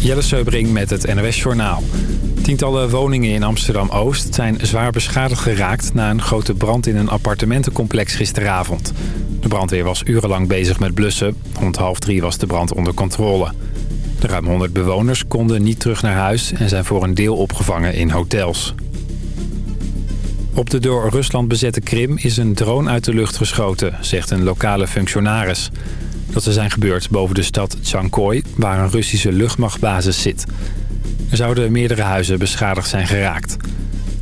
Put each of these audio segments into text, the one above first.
Jelle Seubring met het NOS Journaal. Tientallen woningen in Amsterdam-Oost zijn zwaar beschadigd geraakt... na een grote brand in een appartementencomplex gisteravond. De brandweer was urenlang bezig met blussen. Rond half drie was de brand onder controle. De ruim 100 bewoners konden niet terug naar huis... en zijn voor een deel opgevangen in hotels. Op de door Rusland bezette Krim is een drone uit de lucht geschoten... zegt een lokale functionaris. Dat ze zijn gebeurd boven de stad Tsankoi... waar een Russische luchtmachtbasis zit... Er zouden meerdere huizen beschadigd zijn geraakt.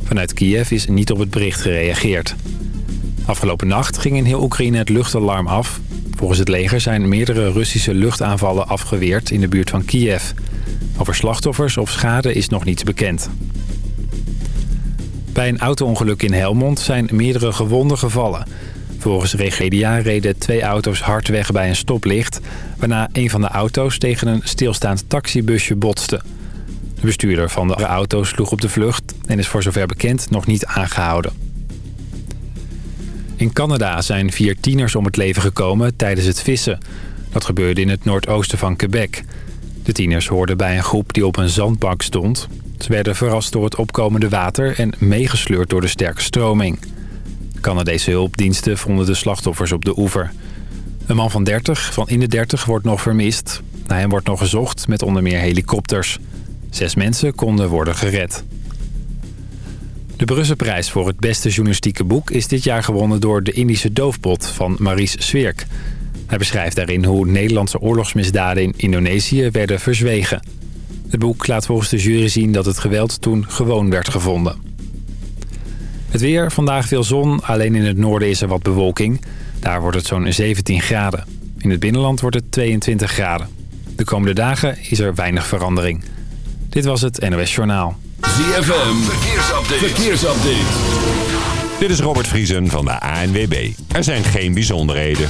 Vanuit Kiev is niet op het bericht gereageerd. Afgelopen nacht ging in heel Oekraïne het luchtalarm af. Volgens het leger zijn meerdere Russische luchtaanvallen afgeweerd in de buurt van Kiev. Over slachtoffers of schade is nog niets bekend. Bij een auto-ongeluk in Helmond zijn meerdere gewonden gevallen. Volgens Regedia reden twee auto's hard weg bij een stoplicht... waarna een van de auto's tegen een stilstaand taxibusje botste... De bestuurder van de auto sloeg op de vlucht en is voor zover bekend nog niet aangehouden. In Canada zijn vier tieners om het leven gekomen tijdens het vissen. Dat gebeurde in het noordoosten van Quebec. De tieners hoorden bij een groep die op een zandbank stond. Ze werden verrast door het opkomende water en meegesleurd door de sterke stroming. Canadese hulpdiensten vonden de slachtoffers op de oever. Een man van 30, van in de 30, wordt nog vermist. Naar hem wordt nog gezocht met onder meer helikopters. Zes mensen konden worden gered. De Brusselprijs voor het beste journalistieke boek is dit jaar gewonnen door De Indische Doofpot van Maurice Swerk. Hij beschrijft daarin hoe Nederlandse oorlogsmisdaden in Indonesië werden verzwegen. Het boek laat volgens de jury zien dat het geweld toen gewoon werd gevonden. Het weer, vandaag veel zon, alleen in het noorden is er wat bewolking. Daar wordt het zo'n 17 graden. In het binnenland wordt het 22 graden. De komende dagen is er weinig verandering. Dit was het NOS Journaal. ZFM, verkeersupdate. verkeersupdate. Dit is Robert Vriesen van de ANWB. Er zijn geen bijzonderheden.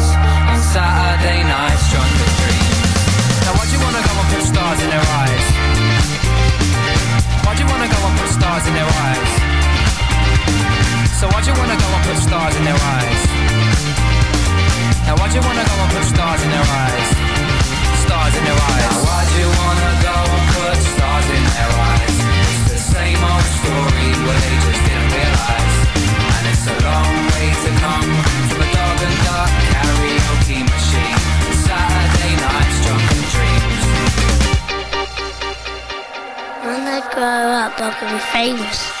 Saturday night's drunk with dreams. Now why do you wanna go and put stars in their eyes? Why do you wanna go and put stars in their eyes? So why do you wanna go and put stars in their eyes? Now why do you wanna go and put stars in their eyes? Stars in their eyes. Now why do you wanna go and put stars in their eyes? It's the same old story, where they just didn't I'm going to be famous.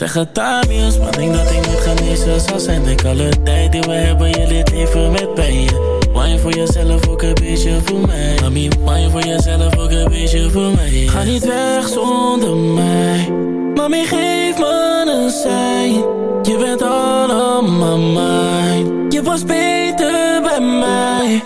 zeggen Tamiels Maar denk dat ik niet genezen zal zijn. Denk alle tijd die we hebben, je leert leven met pijn. Wine voor jezelf, ook een beetje voor mij. Mami, wine voor jezelf, ook een beetje voor mij. Ga niet weg zonder mij. Mami, geef me een sein Je bent allemaal mijn Je was beter bij mij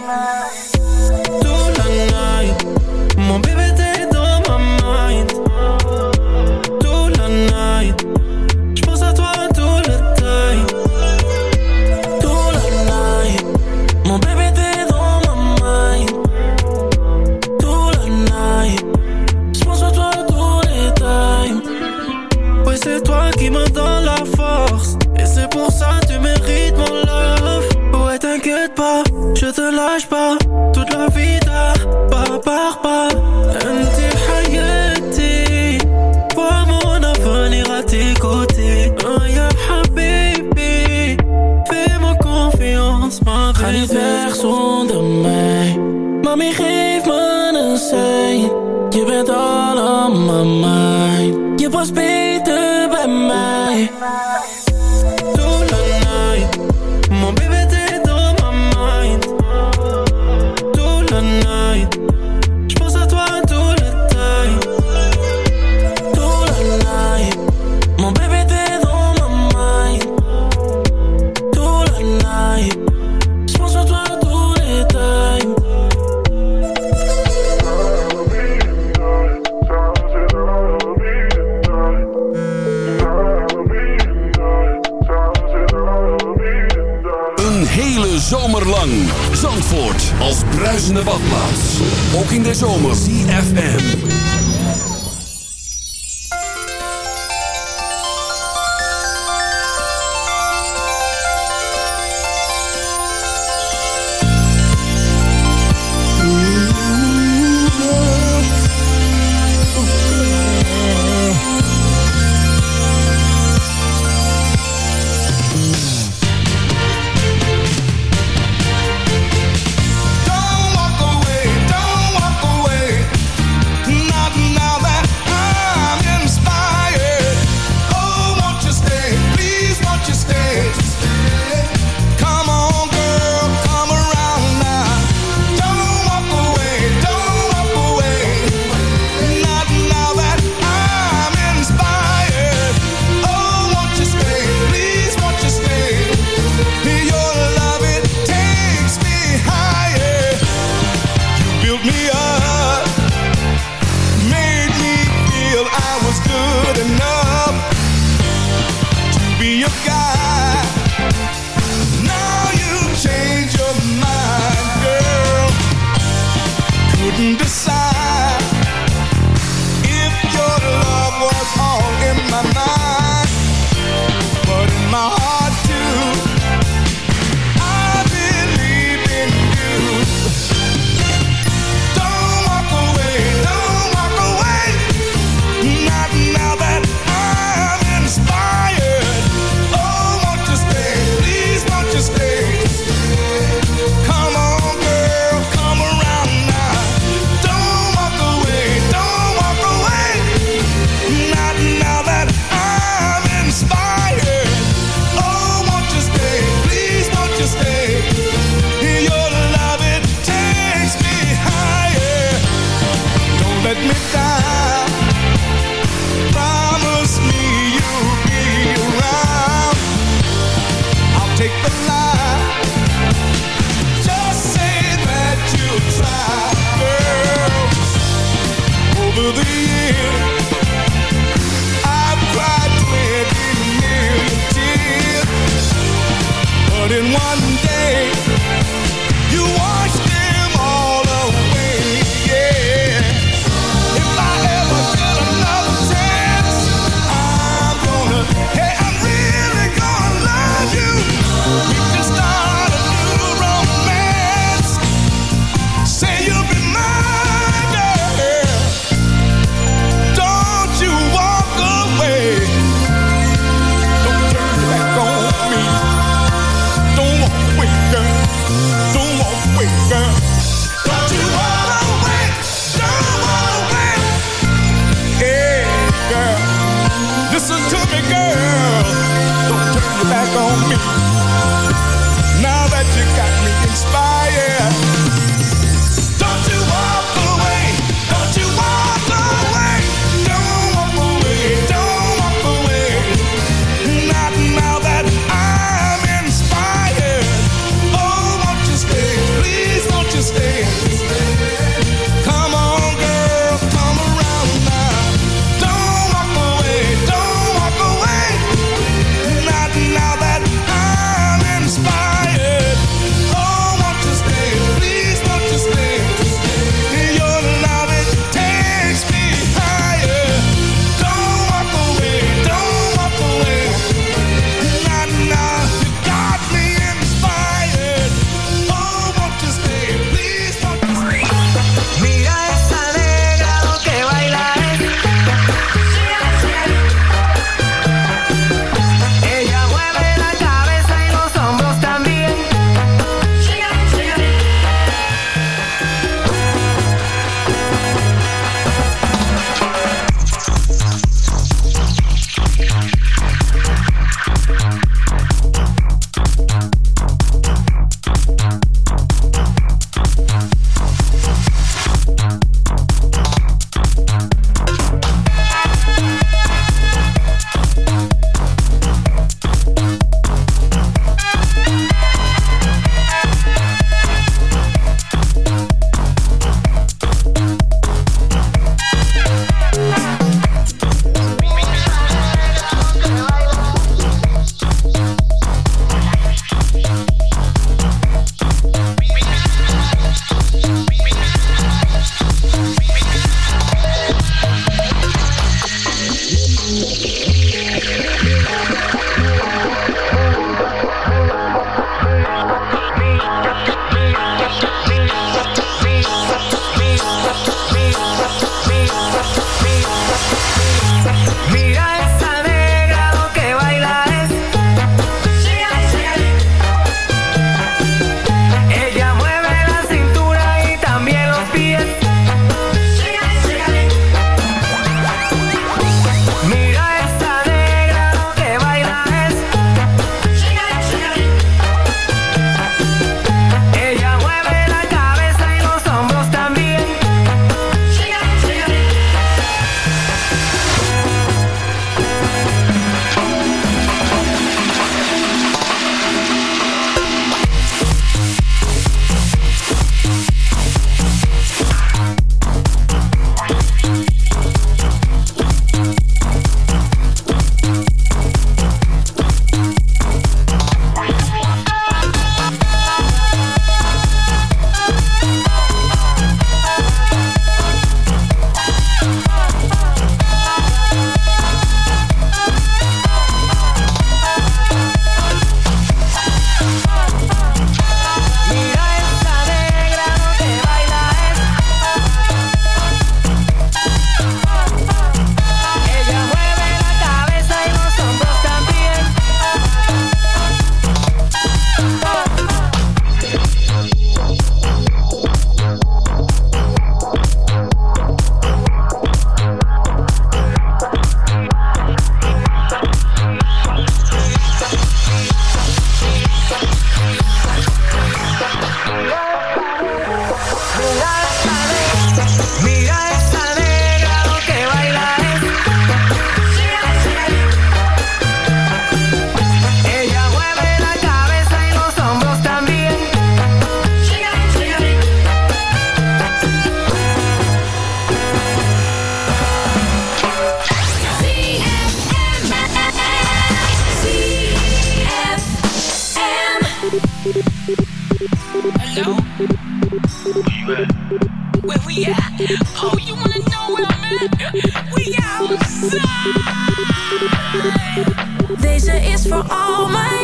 for all my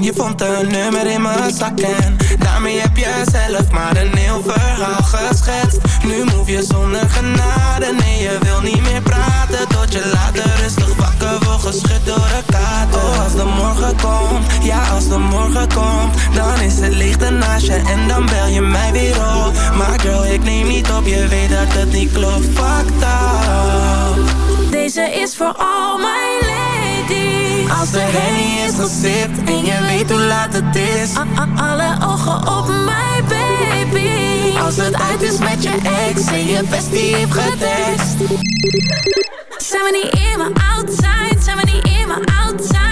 je vond een nummer in mijn zakken. Daarmee heb je zelf maar een heel verhaal geschetst. Nu move je zonder genade, nee je wil niet meer praten. Tot je later rustig wakker wordt geschud door een kater. Oh als de morgen komt, ja als de morgen komt Dan is het licht naast je en dan bel je mij weer op. Maar girl ik neem niet op, je weet dat het niet klopt. Fuck dat. Deze is voor al mijn ladies. Als de hennie is gesipt en je weet hoe laat het is. Alle ogen op mij, baby. Als het uit is met je ex en je bestie heeft getest. Zijn we niet in mijn outside, zijn we niet in mijn outside?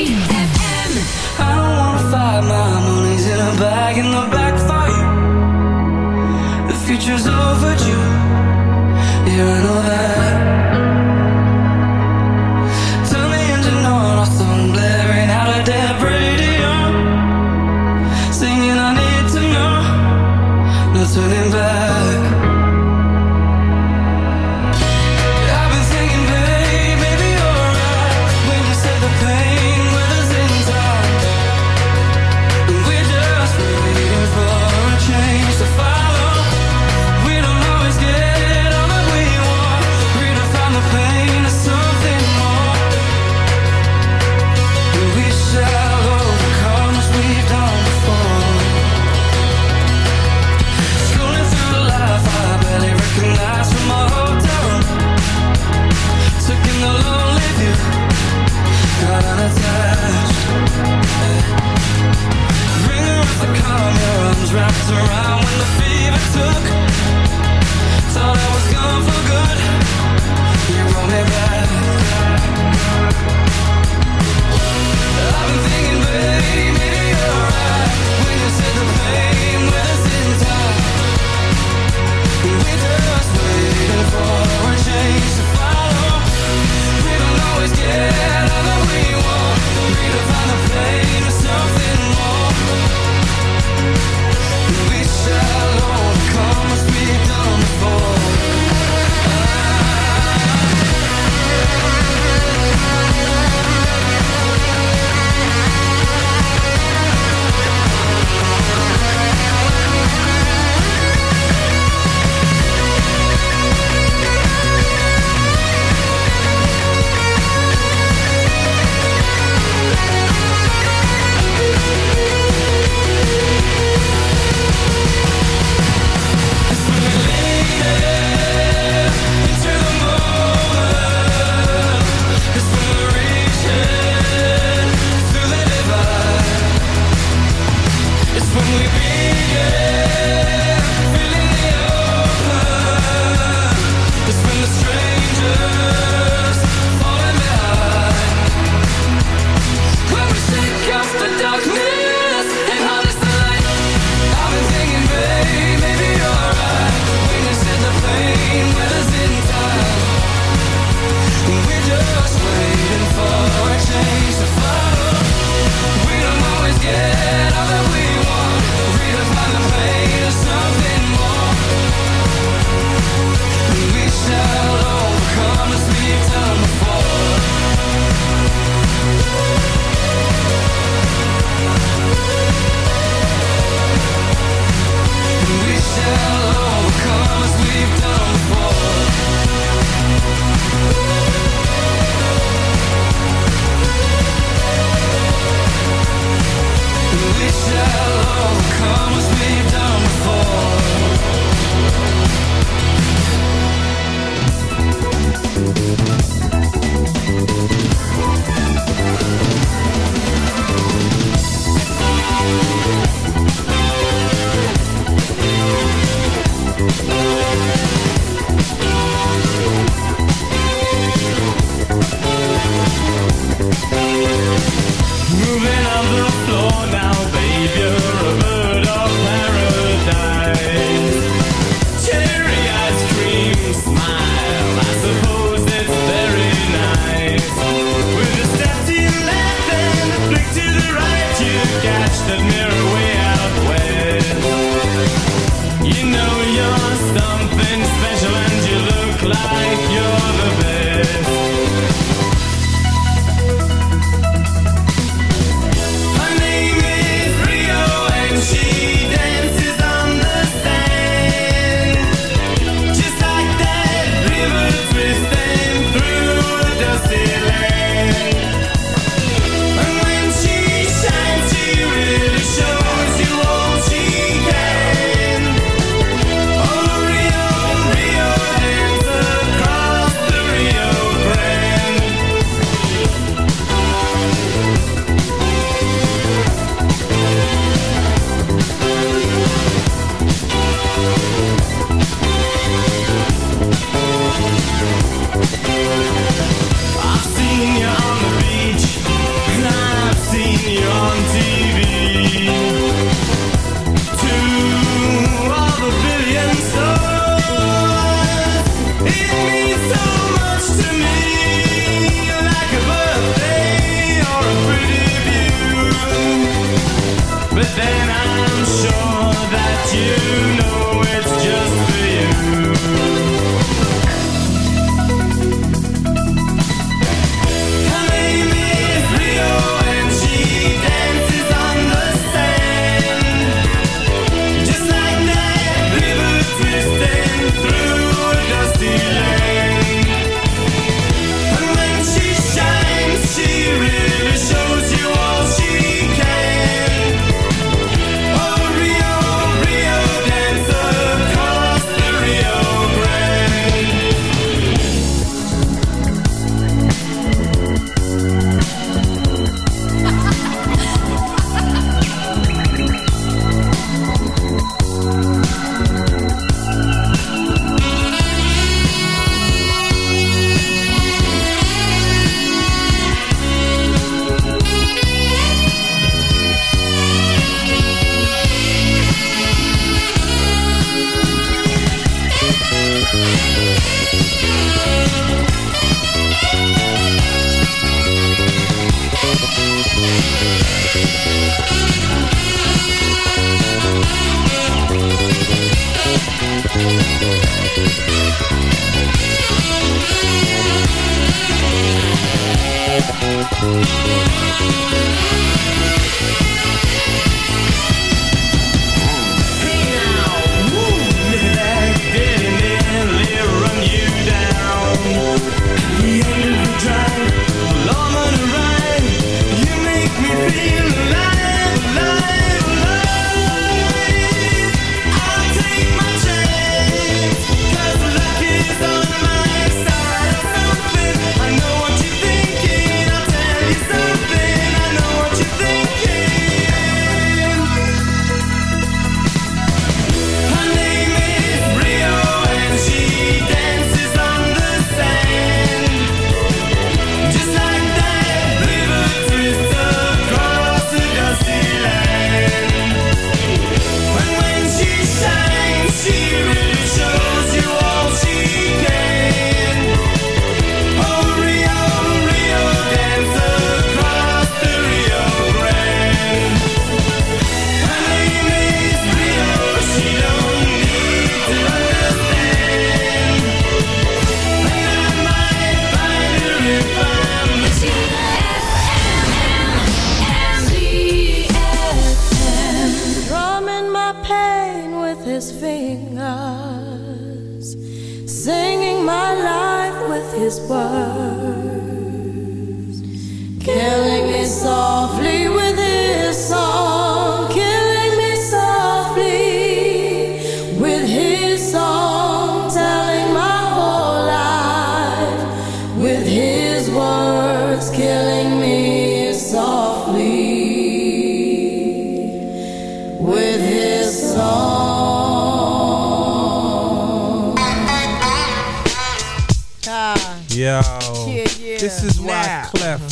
Thank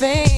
thing.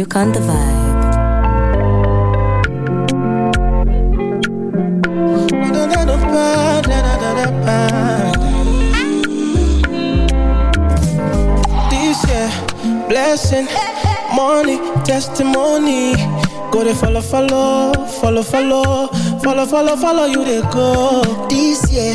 you can't the vibe. This year, blessing, money, testimony. Go they follow, follow, follow, follow, follow, follow, follow you they go. This year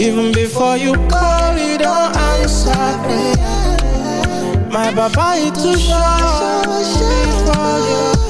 even before you call, you don't answer My papa is too short. for you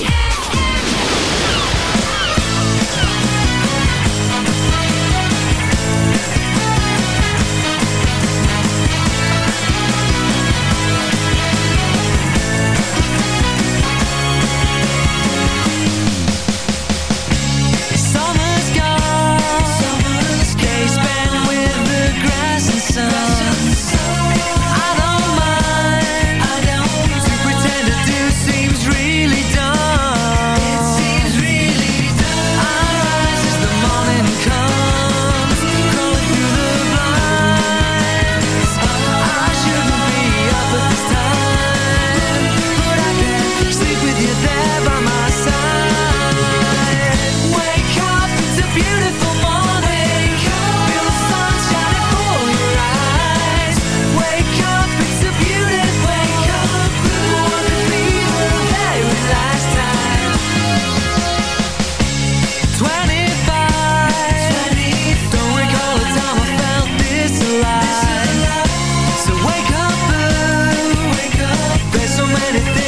anything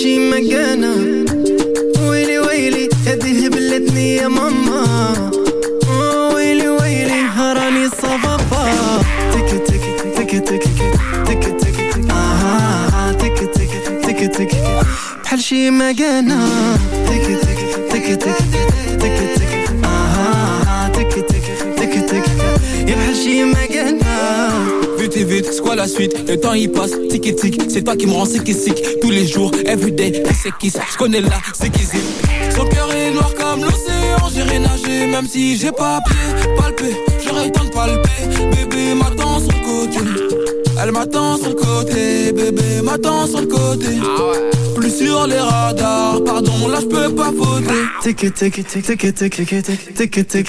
ماشي مكانها ويلي ويلي هذه هبلتني يا ماما ويلي ويلي هراني صفافة تك تك تك تك تك تك آها تك تك تك تك بحال شي تك تك تك تك تك c'est quoi la suite? Le temps il passe, tic et tic, c'est toi qui me rends sick et sick. Tous les jours, everyday, c'est qui Je connais la c'est qui Son cœur est noir comme l'océan, j'irai nager Même si j'ai pas pied, palpé, j'aurais le temps de palper. Bébé m'attend sur le côté. Elle m'attend sur le côté, bébé m'attend sur le côté. Ah Plus sur les radars, pardon là je peux pas voter. Tic et tic tic tic tic tic tic tic. Tic tic tic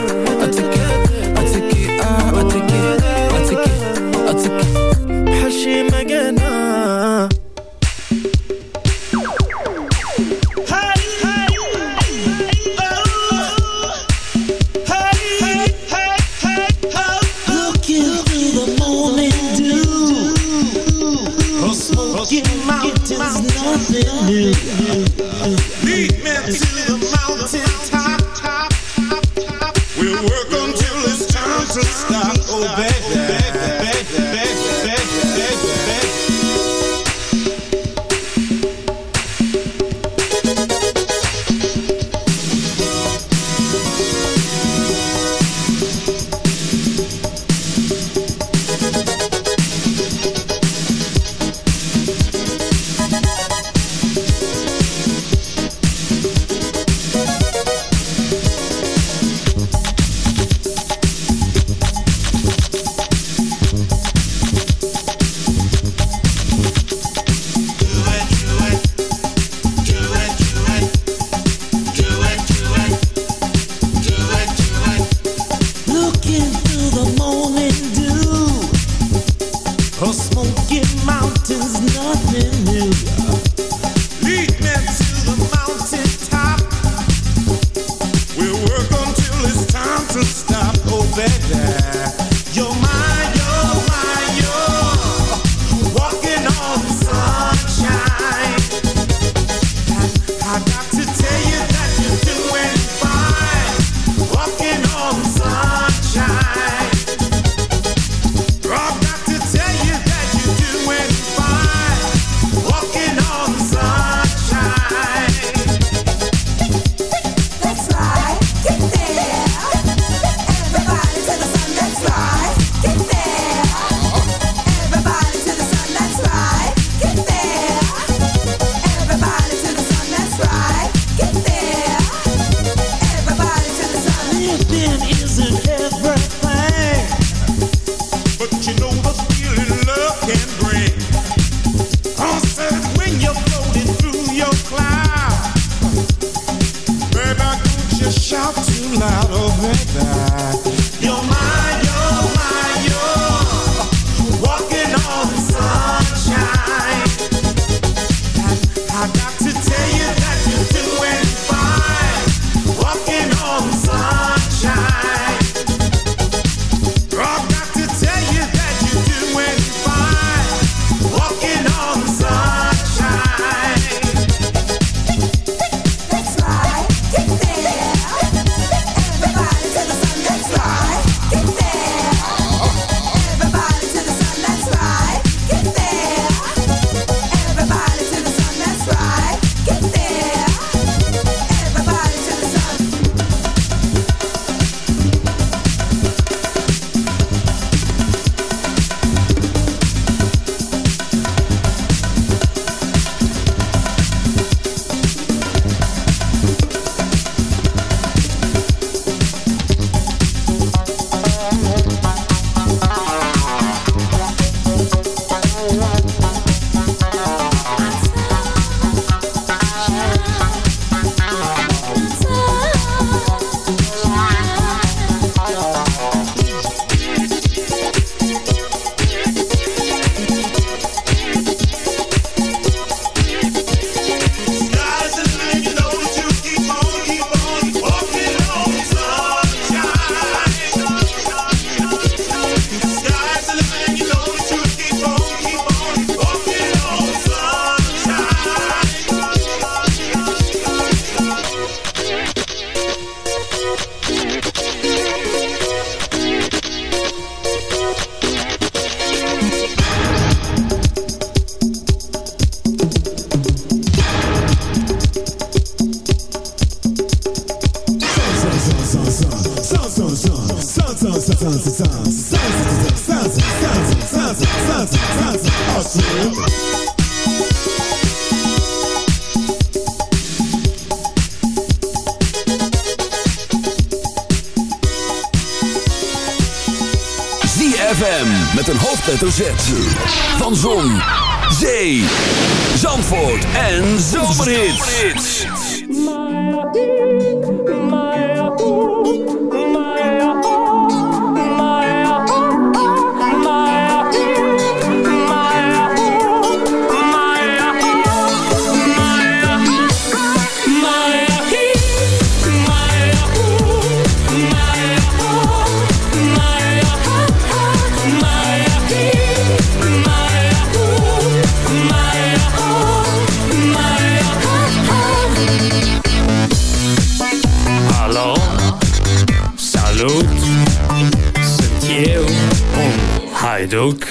haiduc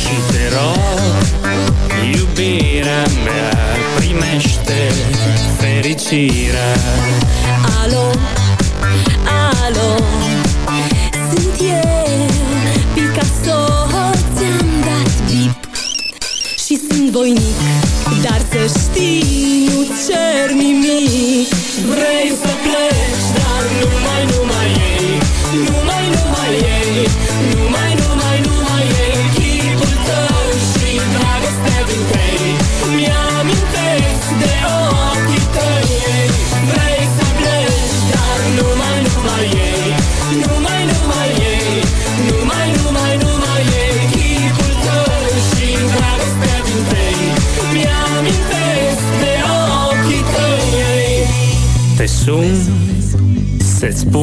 Și te rog, iubirea mea Primește fericirea. Alo, alo Sunt eu, Picasso Ți-am dat bip. Și sunt voinic Dar să știi, nu cer nimic. Vrei să pleci, dar numai, numai ei Numai,